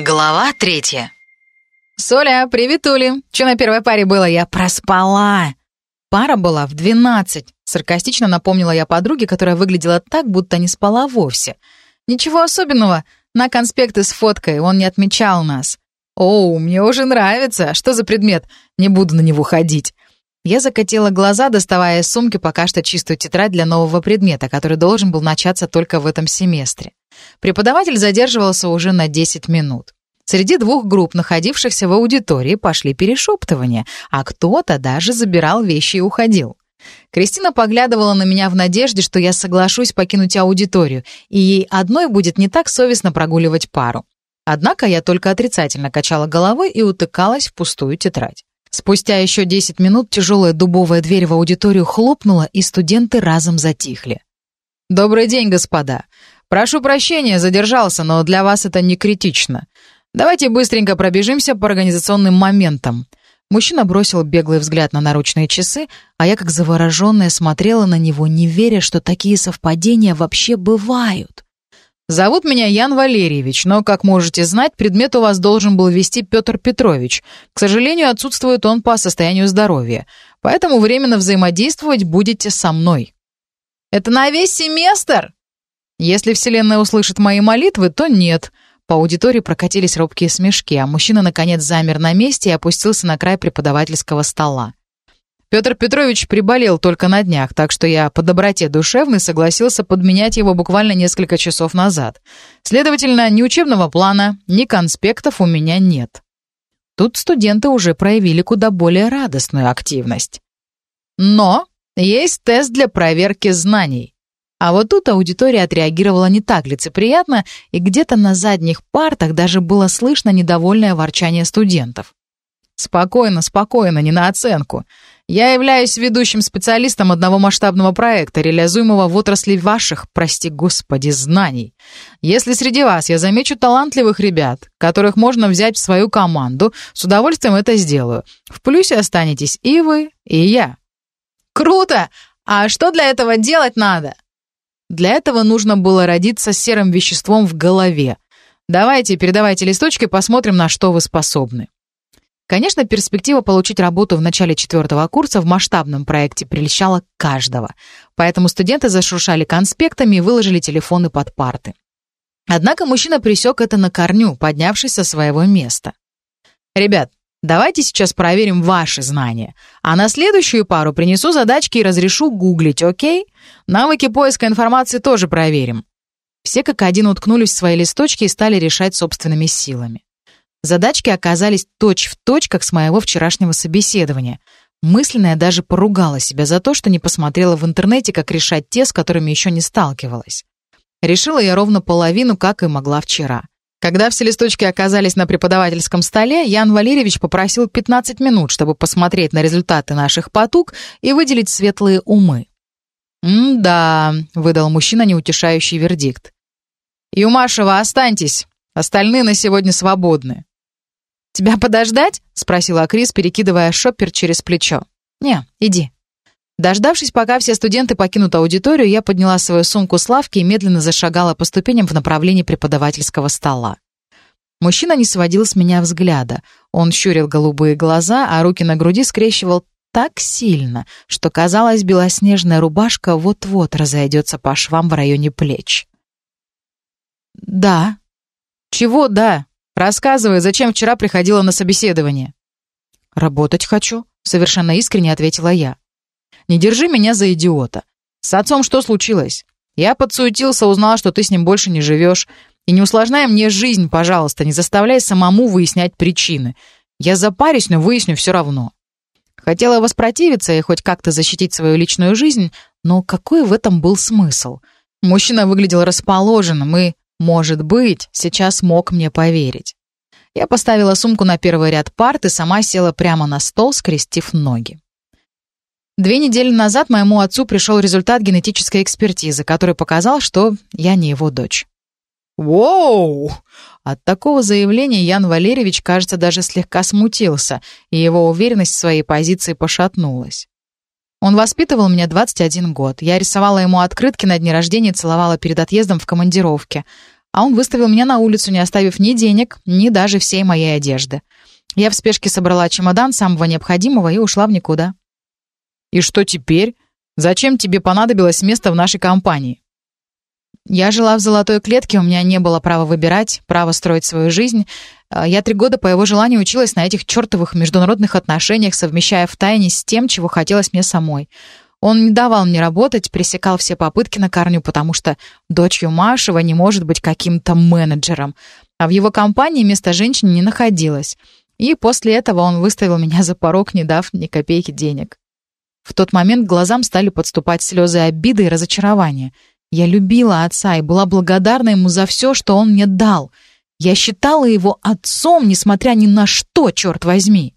Глава третья. «Соля, привет, Ули. Что на первой паре было? Я проспала!» «Пара была в двенадцать», — саркастично напомнила я подруге, которая выглядела так, будто не спала вовсе. «Ничего особенного. На конспекты с фоткой он не отмечал нас». «Оу, мне уже нравится. Что за предмет? Не буду на него ходить». Я закатила глаза, доставая из сумки пока что чистую тетрадь для нового предмета, который должен был начаться только в этом семестре. Преподаватель задерживался уже на 10 минут. Среди двух групп, находившихся в аудитории, пошли перешептывания, а кто-то даже забирал вещи и уходил. Кристина поглядывала на меня в надежде, что я соглашусь покинуть аудиторию, и ей одной будет не так совестно прогуливать пару. Однако я только отрицательно качала головой и утыкалась в пустую тетрадь. Спустя еще 10 минут тяжелая дубовая дверь в аудиторию хлопнула, и студенты разом затихли. «Добрый день, господа. Прошу прощения, задержался, но для вас это не критично. Давайте быстренько пробежимся по организационным моментам. Мужчина бросил беглый взгляд на наручные часы, а я как завороженная смотрела на него, не веря, что такие совпадения вообще бывают. «Зовут меня Ян Валерьевич, но, как можете знать, предмет у вас должен был вести Петр Петрович. К сожалению, отсутствует он по состоянию здоровья, поэтому временно взаимодействовать будете со мной». «Это на весь семестр?» Если Вселенная услышит мои молитвы, то нет. По аудитории прокатились робкие смешки, а мужчина, наконец, замер на месте и опустился на край преподавательского стола. Петр Петрович приболел только на днях, так что я по доброте душевной согласился подменять его буквально несколько часов назад. Следовательно, ни учебного плана, ни конспектов у меня нет. Тут студенты уже проявили куда более радостную активность. Но есть тест для проверки знаний. А вот тут аудитория отреагировала не так лицеприятно, и где-то на задних партах даже было слышно недовольное ворчание студентов. «Спокойно, спокойно, не на оценку. Я являюсь ведущим специалистом одного масштабного проекта, реализуемого в отрасли ваших, прости господи, знаний. Если среди вас я замечу талантливых ребят, которых можно взять в свою команду, с удовольствием это сделаю. В плюсе останетесь и вы, и я». «Круто! А что для этого делать надо?» Для этого нужно было родиться с серым веществом в голове. Давайте, передавайте листочки, посмотрим, на что вы способны. Конечно, перспектива получить работу в начале четвертого курса в масштабном проекте прельщала каждого, поэтому студенты зашуршали конспектами и выложили телефоны под парты. Однако мужчина пресек это на корню, поднявшись со своего места. «Ребят, Давайте сейчас проверим ваши знания. А на следующую пару принесу задачки и разрешу гуглить, окей? Навыки поиска информации тоже проверим. Все как один уткнулись в свои листочки и стали решать собственными силами. Задачки оказались точь-в-точь, точь, как с моего вчерашнего собеседования. Мысленно я даже поругала себя за то, что не посмотрела в интернете, как решать те, с которыми еще не сталкивалась. Решила я ровно половину, как и могла вчера. Когда все листочки оказались на преподавательском столе, Ян Валерьевич попросил 15 минут, чтобы посмотреть на результаты наших потуг и выделить светлые умы. «М-да», — выдал мужчина неутешающий вердикт. «Юмашева, останьтесь. Остальные на сегодня свободны». «Тебя подождать?» — спросила Крис, перекидывая шоппер через плечо. «Не, иди». Дождавшись, пока все студенты покинут аудиторию, я подняла свою сумку с лавки и медленно зашагала по ступеням в направлении преподавательского стола. Мужчина не сводил с меня взгляда. Он щурил голубые глаза, а руки на груди скрещивал так сильно, что, казалось, белоснежная рубашка вот-вот разойдется по швам в районе плеч. «Да». «Чего «да»? Рассказывай, зачем вчера приходила на собеседование?» «Работать хочу», — совершенно искренне ответила я. Не держи меня за идиота. С отцом что случилось? Я подсуетился, узнал, что ты с ним больше не живешь. И не усложняй мне жизнь, пожалуйста, не заставляй самому выяснять причины. Я запарюсь, но выясню все равно. Хотела воспротивиться и хоть как-то защитить свою личную жизнь, но какой в этом был смысл? Мужчина выглядел расположенным и, может быть, сейчас мог мне поверить. Я поставила сумку на первый ряд парт и сама села прямо на стол, скрестив ноги. Две недели назад моему отцу пришел результат генетической экспертизы, который показал, что я не его дочь. «Воу!» От такого заявления Ян Валерьевич, кажется, даже слегка смутился, и его уверенность в своей позиции пошатнулась. Он воспитывал меня 21 год. Я рисовала ему открытки на дне рождения и целовала перед отъездом в командировке. а он выставил меня на улицу, не оставив ни денег, ни даже всей моей одежды. Я в спешке собрала чемодан самого необходимого и ушла в никуда. «И что теперь? Зачем тебе понадобилось место в нашей компании?» Я жила в золотой клетке, у меня не было права выбирать, права строить свою жизнь. А, я три года по его желанию училась на этих чертовых международных отношениях, совмещая в тайне с тем, чего хотелось мне самой. Он не давал мне работать, пресекал все попытки на корню, потому что дочью Машева не может быть каким-то менеджером. А в его компании место женщины не находилось. И после этого он выставил меня за порог, не дав ни копейки денег. В тот момент к глазам стали подступать слезы обиды и разочарования. Я любила отца и была благодарна ему за все, что он мне дал. Я считала его отцом, несмотря ни на что, черт возьми.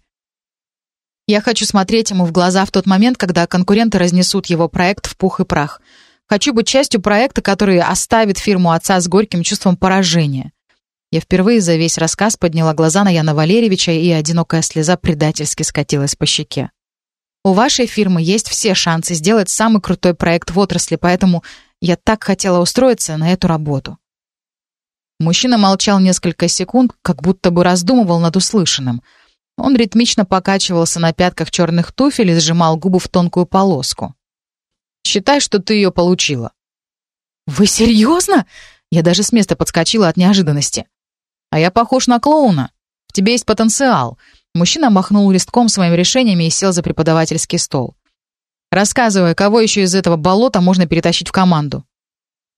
Я хочу смотреть ему в глаза в тот момент, когда конкуренты разнесут его проект в пух и прах. Хочу быть частью проекта, который оставит фирму отца с горьким чувством поражения. Я впервые за весь рассказ подняла глаза на Яна Валерьевича, и одинокая слеза предательски скатилась по щеке. У вашей фирмы есть все шансы сделать самый крутой проект в отрасли, поэтому я так хотела устроиться на эту работу». Мужчина молчал несколько секунд, как будто бы раздумывал над услышанным. Он ритмично покачивался на пятках черных туфель и сжимал губы в тонкую полоску. «Считай, что ты ее получила». «Вы серьезно?» Я даже с места подскочила от неожиданности. «А я похож на клоуна. В тебе есть потенциал». Мужчина махнул листком своими решениями и сел за преподавательский стол. Рассказывай, кого еще из этого болота можно перетащить в команду.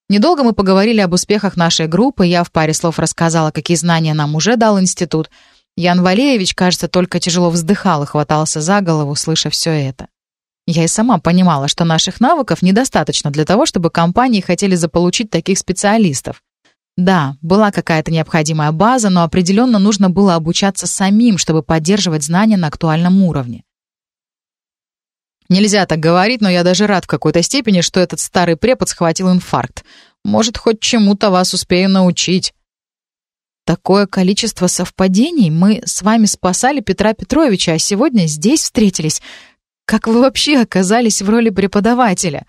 Недолго мы поговорили об успехах нашей группы, я в паре слов рассказала, какие знания нам уже дал институт. Ян Валеевич, кажется, только тяжело вздыхал и хватался за голову, слыша все это. Я и сама понимала, что наших навыков недостаточно для того, чтобы компании хотели заполучить таких специалистов. Да, была какая-то необходимая база, но определенно нужно было обучаться самим, чтобы поддерживать знания на актуальном уровне. Нельзя так говорить, но я даже рад в какой-то степени, что этот старый препод схватил инфаркт. Может, хоть чему-то вас успею научить. Такое количество совпадений. Мы с вами спасали Петра Петровича, а сегодня здесь встретились. Как вы вообще оказались в роли преподавателя?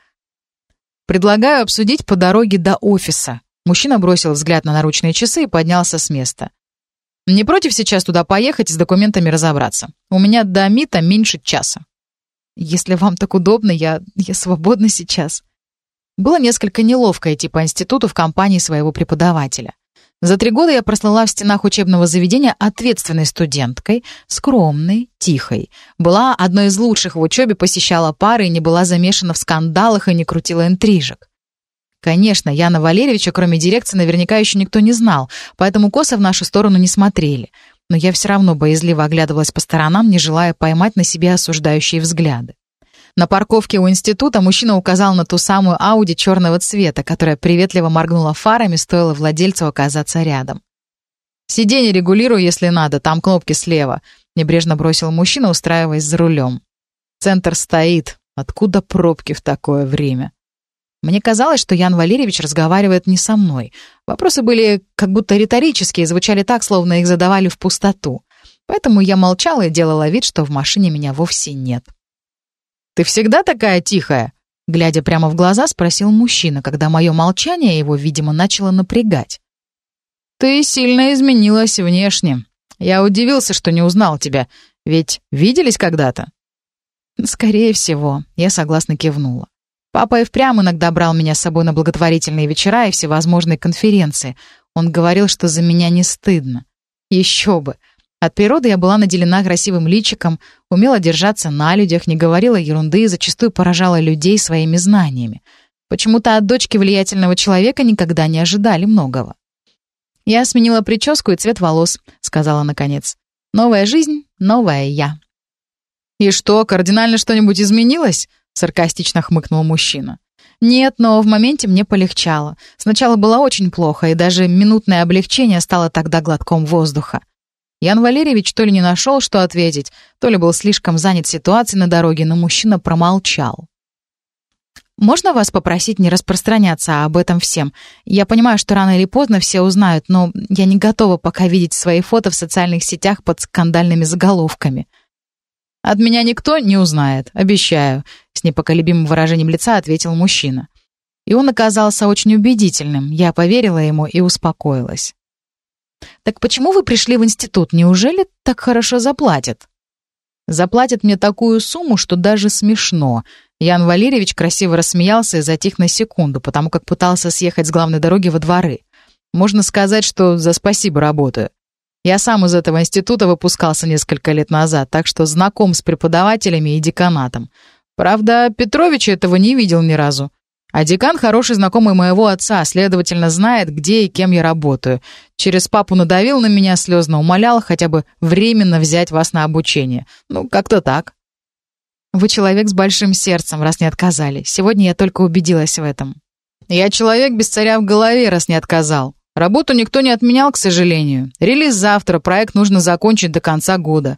Предлагаю обсудить по дороге до офиса. Мужчина бросил взгляд на наручные часы и поднялся с места. Не против сейчас туда поехать и с документами разобраться. У меня до МИТа меньше часа. Если вам так удобно, я, я свободна сейчас. Было несколько неловко идти по институту в компании своего преподавателя. За три года я прослала в стенах учебного заведения ответственной студенткой, скромной, тихой. Была одной из лучших в учебе, посещала пары и не была замешана в скандалах и не крутила интрижек. Конечно, Яна Валерьевича, кроме дирекции, наверняка еще никто не знал, поэтому косо в нашу сторону не смотрели но я все равно боязливо оглядывалась по сторонам, не желая поймать на себе осуждающие взгляды. На парковке у института мужчина указал на ту самую Ауди черного цвета, которая приветливо моргнула фарами, стоило владельцу оказаться рядом. «Сиденье регулирую, если надо, там кнопки слева», — небрежно бросил мужчина, устраиваясь за рулем. «Центр стоит. Откуда пробки в такое время?» Мне казалось, что Ян Валерьевич разговаривает не со мной. Вопросы были как будто риторические, звучали так, словно их задавали в пустоту. Поэтому я молчала и делала вид, что в машине меня вовсе нет. «Ты всегда такая тихая?» Глядя прямо в глаза, спросил мужчина, когда мое молчание его, видимо, начало напрягать. «Ты сильно изменилась внешне. Я удивился, что не узнал тебя. Ведь виделись когда-то?» «Скорее всего», — я согласно кивнула. Папа и впрямь иногда брал меня с собой на благотворительные вечера и всевозможные конференции. Он говорил, что за меня не стыдно. Еще бы. От природы я была наделена красивым личиком, умела держаться на людях, не говорила ерунды и зачастую поражала людей своими знаниями. Почему-то от дочки влиятельного человека никогда не ожидали многого. «Я сменила прическу и цвет волос», — сказала наконец. «Новая жизнь, новая я». «И что, кардинально что-нибудь изменилось?» Саркастично хмыкнул мужчина. Нет, но в моменте мне полегчало. Сначала было очень плохо, и даже минутное облегчение стало тогда глотком воздуха. Ян Валерьевич то ли не нашел, что ответить, то ли был слишком занят ситуацией на дороге, но мужчина промолчал. «Можно вас попросить не распространяться об этом всем? Я понимаю, что рано или поздно все узнают, но я не готова пока видеть свои фото в социальных сетях под скандальными заголовками». «От меня никто не узнает, обещаю», — с непоколебимым выражением лица ответил мужчина. И он оказался очень убедительным. Я поверила ему и успокоилась. «Так почему вы пришли в институт? Неужели так хорошо заплатят?» «Заплатят мне такую сумму, что даже смешно». Ян Валерьевич красиво рассмеялся и затих на секунду, потому как пытался съехать с главной дороги во дворы. Можно сказать, что за спасибо работаю. Я сам из этого института выпускался несколько лет назад, так что знаком с преподавателями и деканатом. Правда, Петрович этого не видел ни разу. А декан хороший знакомый моего отца, следовательно, знает, где и кем я работаю. Через папу надавил на меня, слезно умолял хотя бы временно взять вас на обучение. Ну, как-то так. Вы человек с большим сердцем, раз не отказали. Сегодня я только убедилась в этом. Я человек без царя в голове, раз не отказал. Работу никто не отменял, к сожалению. Релиз завтра, проект нужно закончить до конца года.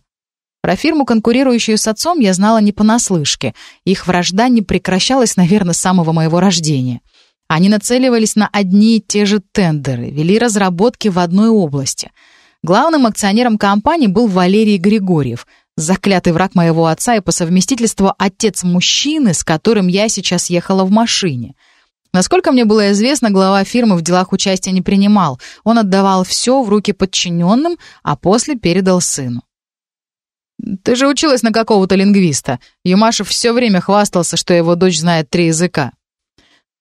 Про фирму, конкурирующую с отцом, я знала не понаслышке. Их вражда не прекращалась, наверное, с самого моего рождения. Они нацеливались на одни и те же тендеры, вели разработки в одной области. Главным акционером компании был Валерий Григорьев, заклятый враг моего отца и по совместительству отец мужчины, с которым я сейчас ехала в машине. Насколько мне было известно, глава фирмы в делах участия не принимал. Он отдавал все в руки подчиненным, а после передал сыну. «Ты же училась на какого-то лингвиста. Юмашев все время хвастался, что его дочь знает три языка».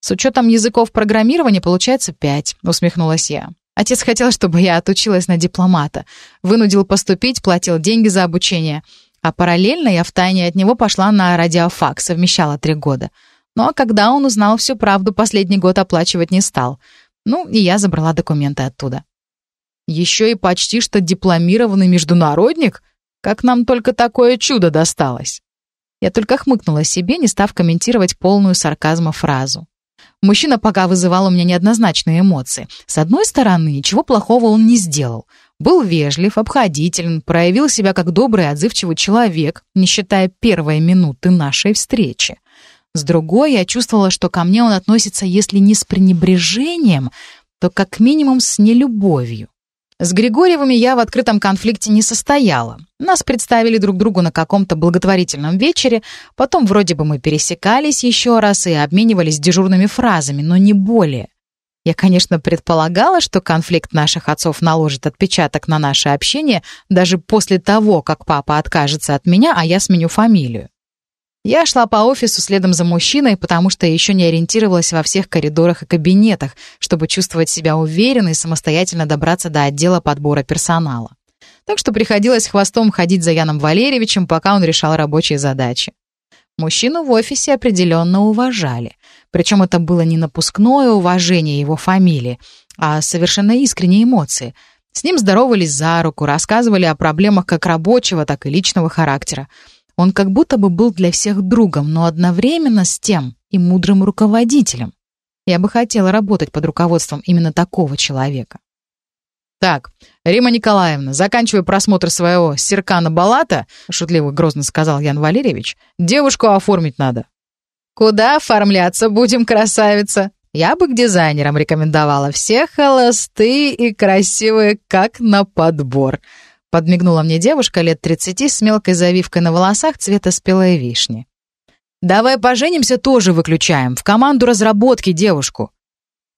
«С учетом языков программирования получается пять», — усмехнулась я. Отец хотел, чтобы я отучилась на дипломата. Вынудил поступить, платил деньги за обучение. А параллельно я втайне от него пошла на радиофак, совмещала три года. Но когда он узнал всю правду, последний год оплачивать не стал. Ну, и я забрала документы оттуда. Еще и почти что дипломированный международник? Как нам только такое чудо досталось? Я только хмыкнула себе, не став комментировать полную сарказма фразу. Мужчина пока вызывал у меня неоднозначные эмоции. С одной стороны, ничего плохого он не сделал. Был вежлив, обходителен, проявил себя как добрый, отзывчивый человек, не считая первой минуты нашей встречи. С другой, я чувствовала, что ко мне он относится, если не с пренебрежением, то как минимум с нелюбовью. С Григорьевыми я в открытом конфликте не состояла. Нас представили друг другу на каком-то благотворительном вечере, потом вроде бы мы пересекались еще раз и обменивались дежурными фразами, но не более. Я, конечно, предполагала, что конфликт наших отцов наложит отпечаток на наше общение даже после того, как папа откажется от меня, а я сменю фамилию. Я шла по офису следом за мужчиной, потому что еще не ориентировалась во всех коридорах и кабинетах, чтобы чувствовать себя уверенно и самостоятельно добраться до отдела подбора персонала. Так что приходилось хвостом ходить за Яном Валерьевичем, пока он решал рабочие задачи. Мужчину в офисе определенно уважали. Причем это было не напускное уважение его фамилии, а совершенно искренние эмоции. С ним здоровались за руку, рассказывали о проблемах как рабочего, так и личного характера. Он как будто бы был для всех другом, но одновременно с тем и мудрым руководителем. Я бы хотела работать под руководством именно такого человека. «Так, Рима Николаевна, заканчивай просмотр своего Серкана Балата», шутливо грозно сказал Ян Валерьевич, «девушку оформить надо». «Куда оформляться будем, красавица?» Я бы к дизайнерам рекомендовала. Все холостые и красивые, как на подбор. Подмигнула мне девушка лет 30 с мелкой завивкой на волосах цвета спелой вишни. «Давай поженимся, тоже выключаем. В команду разработки девушку».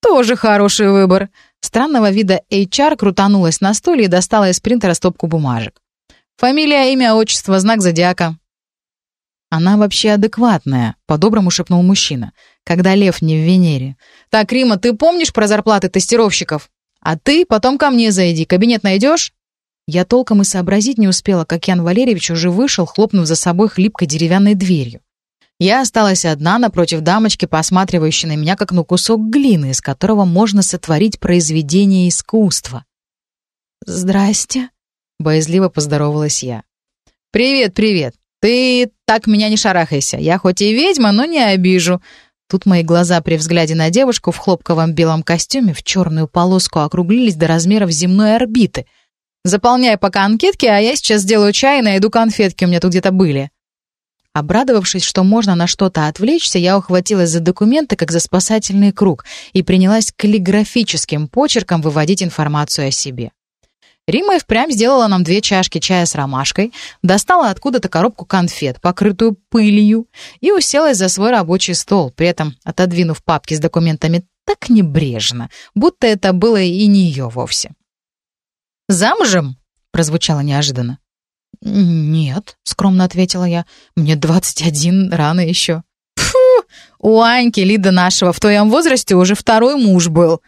«Тоже хороший выбор». Странного вида HR крутанулась на стуле и достала из принтера стопку бумажек. «Фамилия, имя, отчество, знак зодиака». «Она вообще адекватная», — по-доброму шепнул мужчина, когда лев не в Венере. «Так, Рима, ты помнишь про зарплаты тестировщиков? А ты потом ко мне зайди, кабинет найдешь?» Я толком и сообразить не успела, как Ян Валерьевич уже вышел, хлопнув за собой хлипкой деревянной дверью. Я осталась одна напротив дамочки, посматривающей на меня как на кусок глины, из которого можно сотворить произведение искусства. «Здрасте», — боязливо поздоровалась я. «Привет, привет. Ты так меня не шарахайся. Я хоть и ведьма, но не обижу». Тут мои глаза при взгляде на девушку в хлопковом белом костюме в черную полоску округлились до размеров земной орбиты — Заполняй пока анкетки, а я сейчас сделаю чай и найду конфетки, у меня тут где-то были». Обрадовавшись, что можно на что-то отвлечься, я ухватилась за документы, как за спасательный круг, и принялась каллиграфическим почерком выводить информацию о себе. Рима и впрямь сделала нам две чашки чая с ромашкой, достала откуда-то коробку конфет, покрытую пылью, и уселась за свой рабочий стол, при этом отодвинув папки с документами так небрежно, будто это было и не ее вовсе. «Замужем?» — прозвучало неожиданно. «Нет», — скромно ответила я, — «мне двадцать один, рано еще». «Фу! У Аньки, Лида нашего, в твоем возрасте уже второй муж был».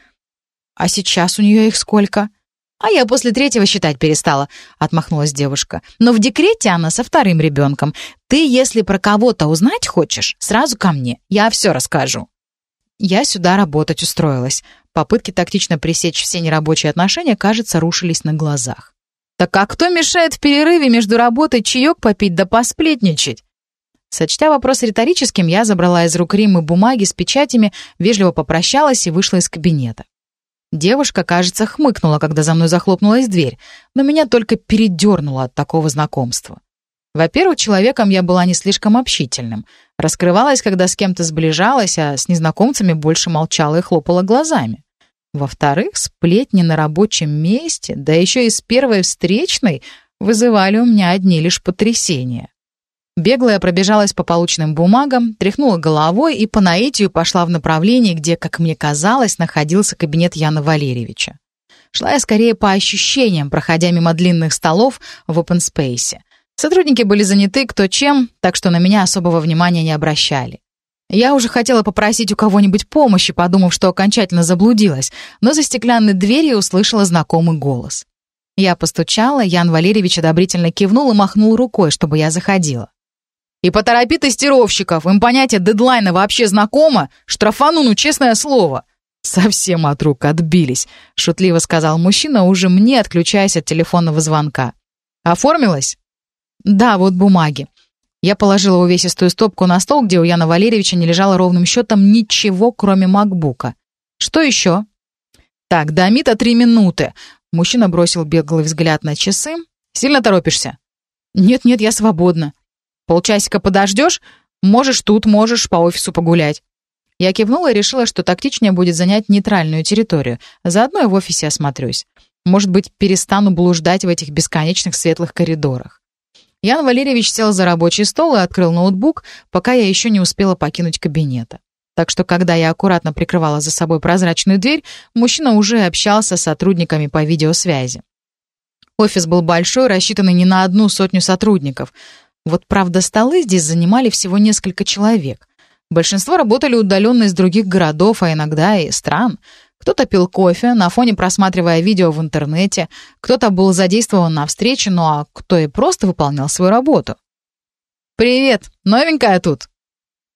«А сейчас у нее их сколько?» «А я после третьего считать перестала», — отмахнулась девушка. «Но в декрете она со вторым ребенком. Ты, если про кого-то узнать хочешь, сразу ко мне. Я все расскажу». Я сюда работать устроилась. Попытки тактично пресечь все нерабочие отношения, кажется, рушились на глазах. «Так а кто мешает в перерыве между работой чаек попить да посплетничать?» Сочтя вопрос риторическим, я забрала из рук Римы бумаги с печатями, вежливо попрощалась и вышла из кабинета. Девушка, кажется, хмыкнула, когда за мной захлопнулась дверь, но меня только передернуло от такого знакомства. Во-первых, человеком я была не слишком общительным. Раскрывалась, когда с кем-то сближалась, а с незнакомцами больше молчала и хлопала глазами. Во-вторых, сплетни на рабочем месте, да еще и с первой встречной, вызывали у меня одни лишь потрясения. Беглая пробежалась по полученным бумагам, тряхнула головой и по наитию пошла в направлении, где, как мне казалось, находился кабинет Яна Валерьевича. Шла я скорее по ощущениям, проходя мимо длинных столов в open space. Сотрудники были заняты кто чем, так что на меня особого внимания не обращали. Я уже хотела попросить у кого-нибудь помощи, подумав, что окончательно заблудилась, но за стеклянной дверью услышала знакомый голос. Я постучала, Ян Валерьевич одобрительно кивнул и махнул рукой, чтобы я заходила. И поторопи тестировщиков, им понятие дедлайна вообще знакомо, штрафану, ну, честное слово». «Совсем от рук отбились», — шутливо сказал мужчина, уже мне отключаясь от телефонного звонка. «Оформилась?» «Да, вот бумаги». Я положила увесистую стопку на стол, где у Яна Валерьевича не лежало ровным счетом ничего, кроме макбука. «Что еще?» «Так, до МИТа три минуты». Мужчина бросил беглый взгляд на часы. «Сильно торопишься?» «Нет-нет, я свободна». Полчасика подождешь? Можешь тут, можешь по офису погулять». Я кивнула и решила, что тактичнее будет занять нейтральную территорию. Заодно и в офисе осмотрюсь. Может быть, перестану блуждать в этих бесконечных светлых коридорах. Ян Валерьевич сел за рабочий стол и открыл ноутбук, пока я еще не успела покинуть кабинета. Так что, когда я аккуратно прикрывала за собой прозрачную дверь, мужчина уже общался с сотрудниками по видеосвязи. Офис был большой, рассчитанный не на одну сотню сотрудников. Вот, правда, столы здесь занимали всего несколько человек. Большинство работали удаленно из других городов, а иногда и стран. Кто-то пил кофе, на фоне просматривая видео в интернете, кто-то был задействован на встрече, ну а кто и просто выполнял свою работу. «Привет! Новенькая тут!»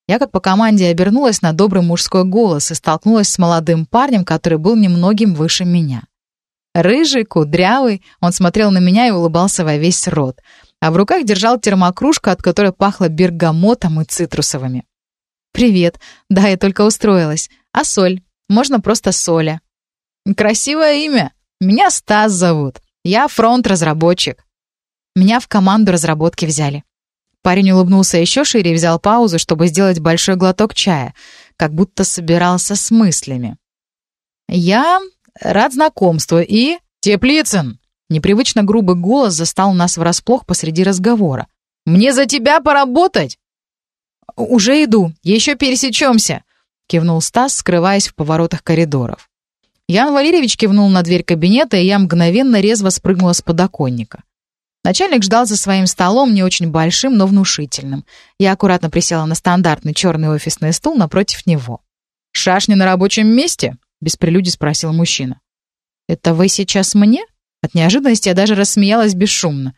Я как по команде обернулась на добрый мужской голос и столкнулась с молодым парнем, который был немногим выше меня. Рыжий, кудрявый, он смотрел на меня и улыбался во весь рот а в руках держал термокружку, от которой пахло бергамотом и цитрусовыми. «Привет. Да, я только устроилась. А соль? Можно просто соля». «Красивое имя. Меня Стас зовут. Я фронт-разработчик». Меня в команду разработки взяли. Парень улыбнулся еще шире и взял паузу, чтобы сделать большой глоток чая, как будто собирался с мыслями. «Я рад знакомству и...» «Теплицын!» Непривычно грубый голос застал нас врасплох посреди разговора. «Мне за тебя поработать?» «Уже иду, еще пересечемся», — кивнул Стас, скрываясь в поворотах коридоров. Ян Валерьевич кивнул на дверь кабинета, и я мгновенно резво спрыгнула с подоконника. Начальник ждал за своим столом, не очень большим, но внушительным. Я аккуратно присела на стандартный черный офисный стул напротив него. «Шашни на рабочем месте?» — без прелюдий спросил мужчина. «Это вы сейчас мне?» От неожиданности я даже рассмеялась бесшумно.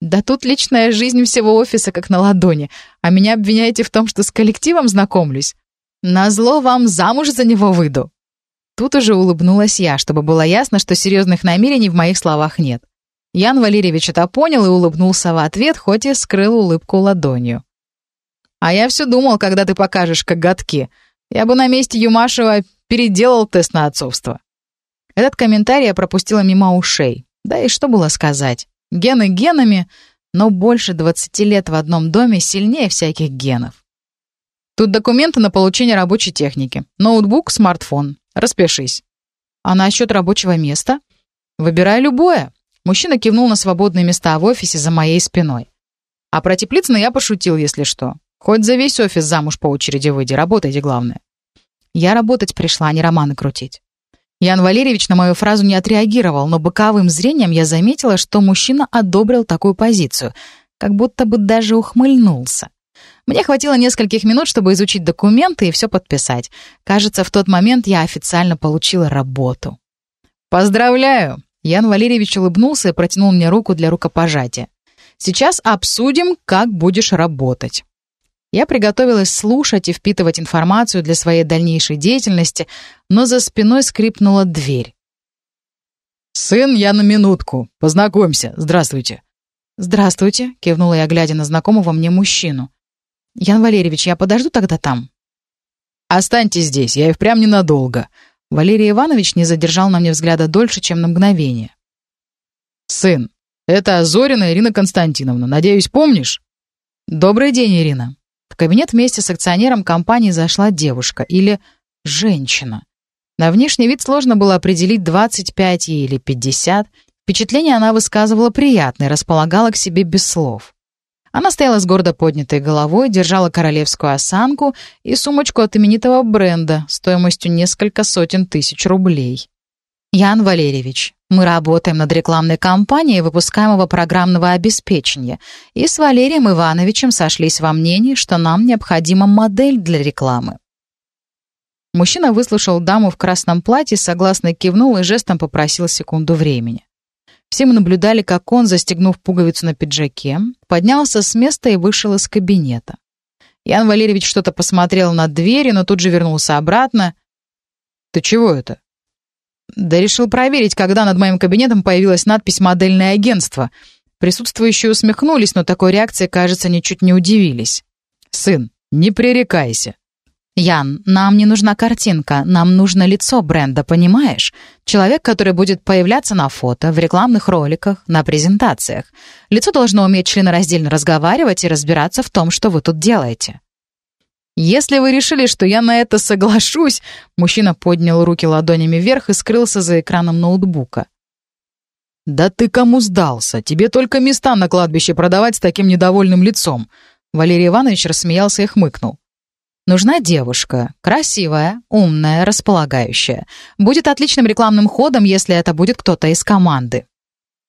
«Да тут личная жизнь всего офиса как на ладони, а меня обвиняете в том, что с коллективом знакомлюсь. Назло вам замуж за него выйду». Тут уже улыбнулась я, чтобы было ясно, что серьезных намерений в моих словах нет. Ян Валерьевич это понял и улыбнулся в ответ, хоть и скрыл улыбку ладонью. «А я все думал, когда ты покажешь коготки. Я бы на месте Юмашева переделал тест на отцовство». Этот комментарий я пропустила мимо ушей. Да и что было сказать? Гены генами, но больше 20 лет в одном доме сильнее всяких генов. Тут документы на получение рабочей техники. Ноутбук, смартфон. Распишись. А насчет рабочего места? Выбирай любое. Мужчина кивнул на свободные места в офисе за моей спиной. А про Теплицына я пошутил, если что. Хоть за весь офис замуж по очереди выйди, работайте, главное. Я работать пришла, а не романы крутить. Ян Валерьевич на мою фразу не отреагировал, но боковым зрением я заметила, что мужчина одобрил такую позицию, как будто бы даже ухмыльнулся. Мне хватило нескольких минут, чтобы изучить документы и все подписать. Кажется, в тот момент я официально получила работу. «Поздравляю!» Ян Валерьевич улыбнулся и протянул мне руку для рукопожатия. «Сейчас обсудим, как будешь работать». Я приготовилась слушать и впитывать информацию для своей дальнейшей деятельности, но за спиной скрипнула дверь. «Сын, я на минутку. Познакомься. Здравствуйте». «Здравствуйте», — кивнула я, глядя на знакомого мне мужчину. «Ян Валерьевич, я подожду тогда там?» «Останьтесь здесь, я и впрямь ненадолго». Валерий Иванович не задержал на мне взгляда дольше, чем на мгновение. «Сын, это Зорина Ирина Константиновна. Надеюсь, помнишь?» «Добрый день, Ирина». В кабинет вместе с акционером компании зашла девушка или женщина. На внешний вид сложно было определить, 25 ей или 50. Впечатление она высказывала приятное, располагала к себе без слов. Она стояла с гордо поднятой головой, держала королевскую осанку и сумочку от именитого бренда стоимостью несколько сотен тысяч рублей. «Ян Валерьевич, мы работаем над рекламной кампанией выпускаемого программного обеспечения, и с Валерием Ивановичем сошлись во мнении, что нам необходима модель для рекламы». Мужчина выслушал даму в красном платье, согласно кивнул и жестом попросил секунду времени. Все мы наблюдали, как он, застегнув пуговицу на пиджаке, поднялся с места и вышел из кабинета. Ян Валерьевич что-то посмотрел на двери, но тут же вернулся обратно. «Ты чего это?» «Да решил проверить, когда над моим кабинетом появилась надпись «Модельное агентство». Присутствующие усмехнулись, но такой реакции, кажется, ничуть не удивились. «Сын, не пререкайся», «Ян, нам не нужна картинка, нам нужно лицо бренда, понимаешь? Человек, который будет появляться на фото, в рекламных роликах, на презентациях. Лицо должно уметь членораздельно разговаривать и разбираться в том, что вы тут делаете». «Если вы решили, что я на это соглашусь...» Мужчина поднял руки ладонями вверх и скрылся за экраном ноутбука. «Да ты кому сдался? Тебе только места на кладбище продавать с таким недовольным лицом!» Валерий Иванович рассмеялся и хмыкнул. Нужна девушка, красивая, умная, располагающая. Будет отличным рекламным ходом, если это будет кто-то из команды.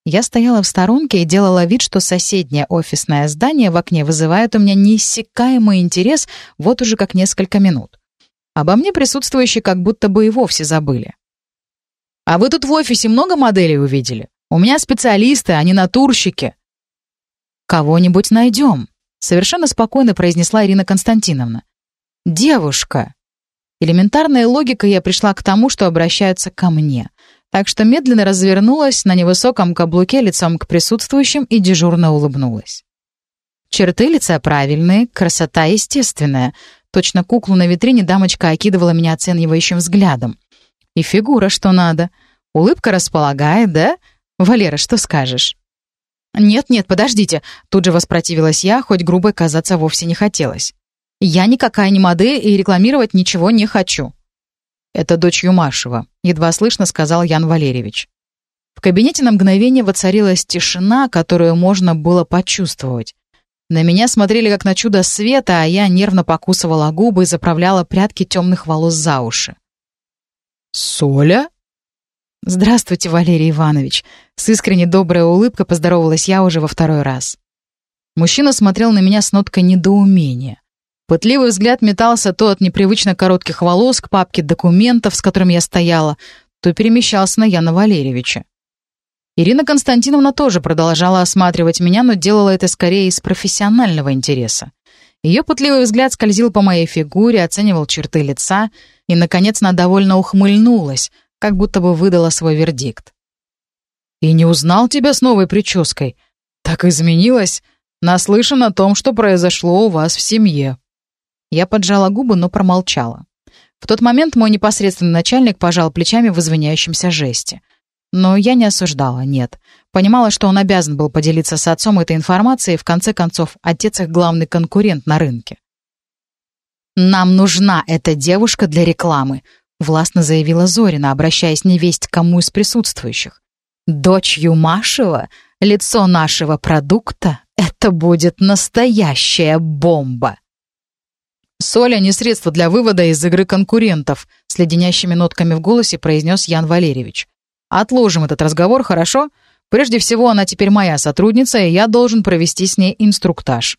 Я стояла в сторонке и делала вид, что соседнее офисное здание в окне вызывает у меня неиссякаемый интерес вот уже как несколько минут. Обо мне присутствующие как будто бы и вовсе забыли. «А вы тут в офисе много моделей увидели? У меня специалисты, а не натурщики». «Кого-нибудь найдем», — совершенно спокойно произнесла Ирина Константиновна. «Девушка!» Элементарная логика я пришла к тому, что обращаются ко мне. Так что медленно развернулась на невысоком каблуке лицом к присутствующим и дежурно улыбнулась. Черты лица правильные, красота естественная. Точно куклу на витрине дамочка окидывала меня оценивающим взглядом. И фигура, что надо. Улыбка располагает, да? Валера, что скажешь? «Нет-нет, подождите», — тут же воспротивилась я, хоть грубой казаться вовсе не хотелось. Я никакая не модель и рекламировать ничего не хочу». «Это дочь Юмашева», — едва слышно сказал Ян Валерьевич. В кабинете на мгновение воцарилась тишина, которую можно было почувствовать. На меня смотрели как на чудо света, а я нервно покусывала губы и заправляла прядки темных волос за уши. «Соля?» «Здравствуйте, Валерий Иванович!» С искренне доброй улыбкой поздоровалась я уже во второй раз. Мужчина смотрел на меня с ноткой недоумения. Пытливый взгляд метался то от непривычно коротких волос к папке документов, с которым я стояла, то перемещался на Яна Валерьевича. Ирина Константиновна тоже продолжала осматривать меня, но делала это скорее из профессионального интереса. Ее пытливый взгляд скользил по моей фигуре, оценивал черты лица, и, наконец, она довольно ухмыльнулась, как будто бы выдала свой вердикт. «И не узнал тебя с новой прической? Так изменилась? Наслышан о том, что произошло у вас в семье». Я поджала губы, но промолчала. В тот момент мой непосредственный начальник пожал плечами в извиняющемся жесте. Но я не осуждала, нет. Понимала, что он обязан был поделиться с отцом этой информацией, в конце концов, отец их главный конкурент на рынке. «Нам нужна эта девушка для рекламы», — властно заявила Зорина, обращаясь невесть к кому из присутствующих. Дочь Юмашева, лицо нашего продукта, это будет настоящая бомба. «Соля не средство для вывода из игры конкурентов», с леденящими нотками в голосе произнес Ян Валерьевич. «Отложим этот разговор, хорошо? Прежде всего, она теперь моя сотрудница, и я должен провести с ней инструктаж.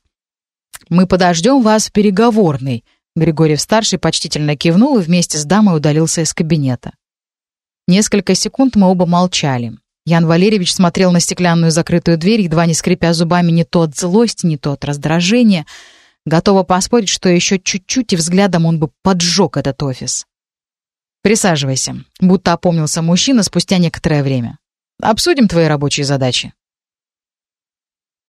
Мы подождем вас в переговорной». Григорьев-старший почтительно кивнул и вместе с дамой удалился из кабинета. Несколько секунд мы оба молчали. Ян Валерьевич смотрел на стеклянную закрытую дверь, едва не скрипя зубами не то от злости, не то от раздражения. Готова поспорить, что еще чуть-чуть и взглядом он бы поджег этот офис. «Присаживайся», — будто опомнился мужчина спустя некоторое время. «Обсудим твои рабочие задачи».